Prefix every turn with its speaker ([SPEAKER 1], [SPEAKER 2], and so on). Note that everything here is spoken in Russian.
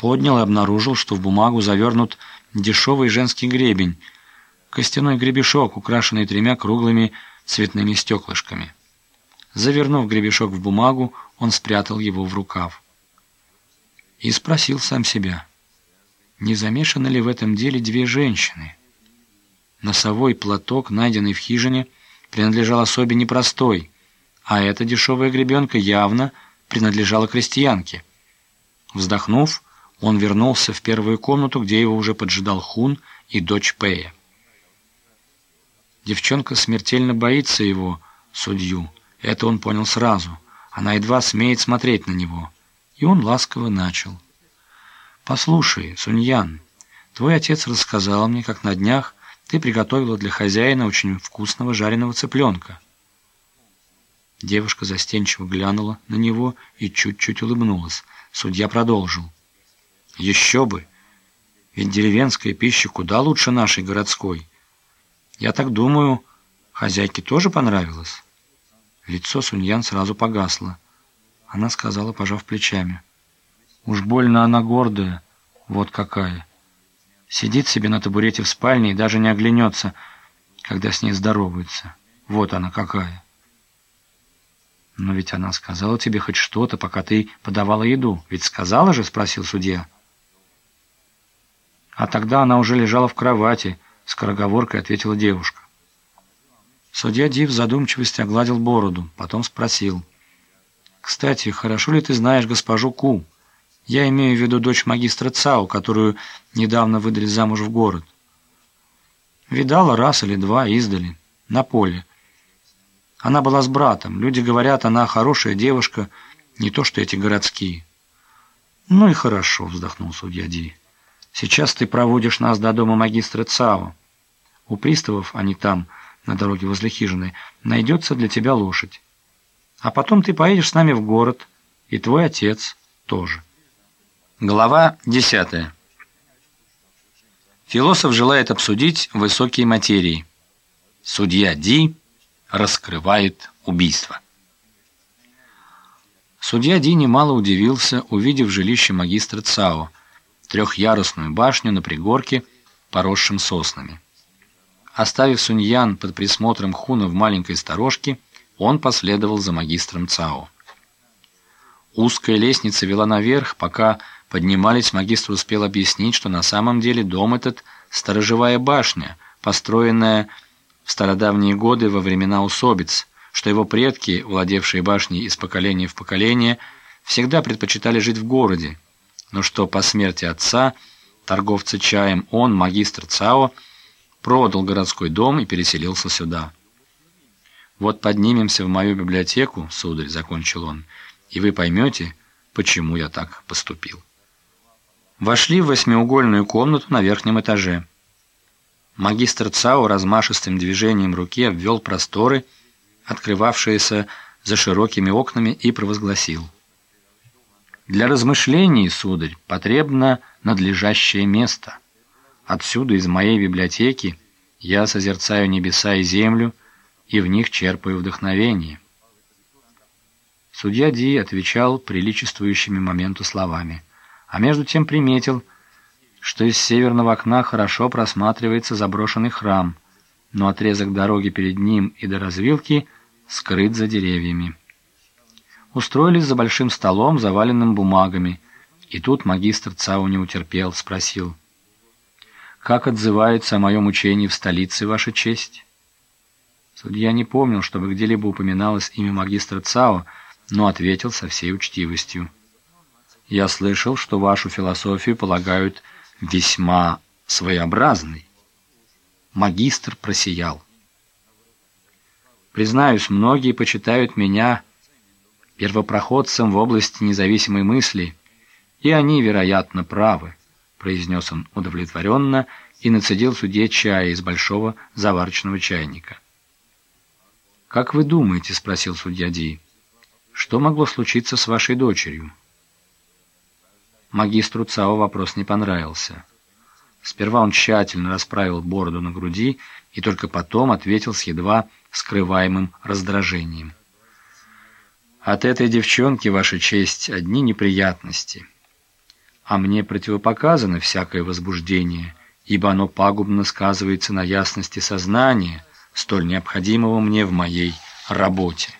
[SPEAKER 1] Поднял и обнаружил, что в бумагу завернут дешевый женский гребень, костяной гребешок, украшенный тремя круглыми цветными стеклышками. Завернув гребешок в бумагу, он спрятал его в рукав. И спросил сам себя, не замешаны ли в этом деле две женщины? Носовой платок, найденный в хижине, принадлежал особе непростой, а эта дешевая гребенка явно принадлежала крестьянке. Вздохнув, он вернулся в первую комнату, где его уже поджидал Хун и дочь Пэя. Девчонка смертельно боится его, судью. Это он понял сразу. Она едва смеет смотреть на него. И он ласково начал. «Послушай, Суньян, твой отец рассказал мне, как на днях ты приготовила для хозяина очень вкусного жареного цыпленка». Девушка застенчиво глянула на него и чуть-чуть улыбнулась. Судья продолжил. «Еще бы! Ведь деревенская пища куда лучше нашей городской. Я так думаю, хозяйке тоже понравилось?» Лицо Суньян сразу погасло. Она сказала, пожав плечами. «Уж больно она гордая, вот какая. Сидит себе на табурете в спальне и даже не оглянется, когда с ней здоровается. Вот она какая». «Но ведь она сказала тебе хоть что-то, пока ты подавала еду. Ведь сказала же?» — спросил судья. А тогда она уже лежала в кровати, — скороговоркой ответила девушка. Судья Ди в задумчивости огладил бороду, потом спросил. «Кстати, хорошо ли ты знаешь госпожу Ку? Я имею в виду дочь магистра Цао, которую недавно выдали замуж в город». «Видала раз или два издали, на поле. Она была с братом. Люди говорят, она хорошая девушка, не то что эти городские». «Ну и хорошо», — вздохнул судья Ди. «Сейчас ты проводишь нас до дома магистра Цао. У приставов они там, на дороге возле хижины, найдется для тебя лошадь. А потом ты поедешь с нами в город, и твой отец тоже».
[SPEAKER 2] Глава десятая. Философ желает обсудить высокие материи. Судья Ди раскрывает убийство. Судья Ди немало удивился, увидев жилище магистра Цао, трехъярусную башню на пригорке, поросшем соснами. Оставив Суньян под присмотром Хуна в маленькой сторожке, он последовал за магистром Цао. Узкая лестница вела наверх, пока поднимались, магистр успел объяснить, что на самом деле дом этот – сторожевая башня, построенная в стародавние годы во времена усобиц, что его предки, владевшие башней из поколения в поколение, всегда предпочитали жить в городе, но что по смерти отца, торговца чаем, он, магистр Цао, продал городской дом и переселился сюда. «Вот поднимемся в мою библиотеку, сударь», — закончил он, — «и вы поймете, почему я так поступил». Вошли в восьмиугольную комнату на верхнем этаже. Магистр Цао размашистым движением руки обвел просторы, открывавшиеся за широкими окнами, и провозгласил. «Для размышлений, сударь, потребно надлежащее место. Отсюда, из моей библиотеки, я созерцаю небеса и землю, и в них черпаю вдохновение». Судья Ди отвечал приличествующими моменту словами, а между тем приметил – что из северного окна хорошо просматривается заброшенный храм, но отрезок дороги перед ним и до развилки скрыт за деревьями. Устроились за большим столом, заваленным бумагами, и тут магистр Цау не утерпел, спросил, «Как отзывается о моем учении в столице, Ваша честь?» Судья не помнил, чтобы где-либо упоминалось имя магистра Цао, но ответил со всей учтивостью. «Я слышал, что вашу философию полагают весьма своеобразный. Магистр просиял. Признаюсь, многие почитают меня первопроходцем в области независимой мысли, и они, вероятно, правы, произнес он удовлетворенно и нацедил судье чая из большого заварочного чайника. «Как вы думаете?» — спросил судья Ди. «Что могло случиться с вашей дочерью?» Магистру Цао вопрос не понравился. Сперва он тщательно расправил бороду на груди и только потом ответил с едва скрываемым раздражением. «От этой девчонки, Ваша честь, одни неприятности.
[SPEAKER 1] а мне противопоказано всякое возбуждение, ибо оно пагубно сказывается на ясности сознания, столь необходимого мне в моей работе.